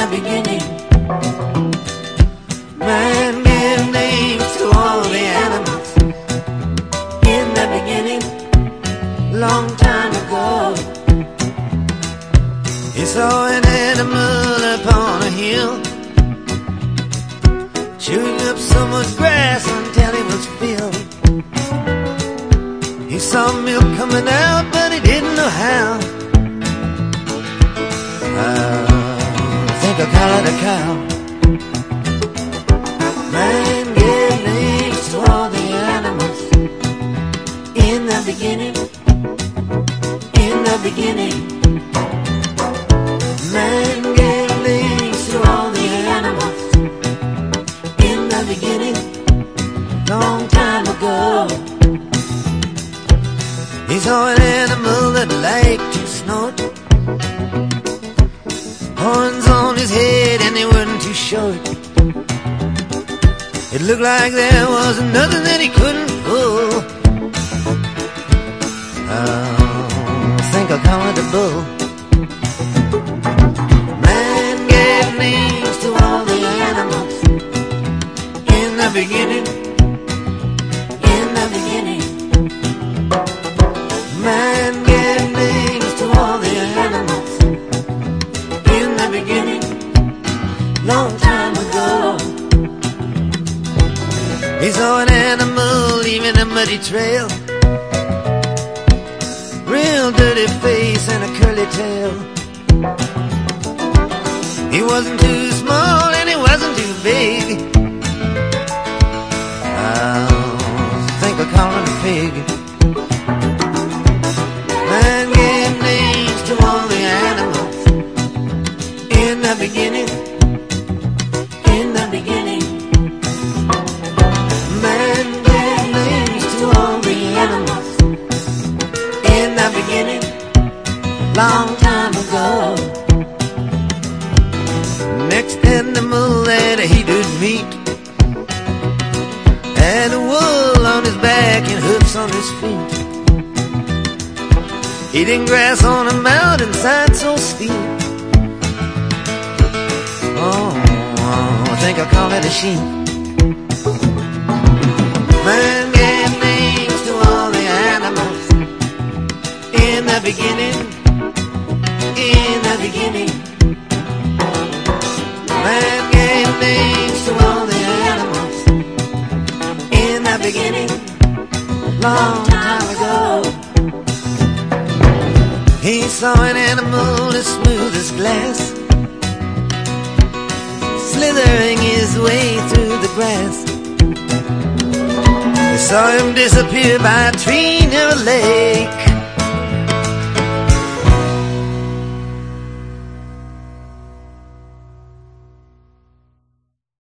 the beginning. Man gave to all the animals in the beginning. Long time ago. He saw an animal upon a hill, chewing up so grass until he was filled. He saw milk coming out, It a cow. Man gave names to all the animals in the beginning. In the beginning. Man gave names to all the animals in the beginning, long time ago. He saw looked like there was nothing that he couldn't pull. Oh, I think I'll call it a bull. Man gave names to all the animals in the beginning. In the beginning, man gave names to all the animals in the beginning. Long time he saw an animal leaving a muddy trail. Real dirty face and a curly tail. He wasn't too small and he wasn't too big. I think I'll call him a pig. Man gave names to all the animals in the beginning. Long time ago. Next animal that he did meet had a wool on his back and hoofs on his feet. Eating grass on a mountainside so steep. Oh, I think I'll call it a sheep. Beginning, long time ago. He saw an animal as smooth as glass, slithering his way through the grass. He saw him disappear by a tree near a lake.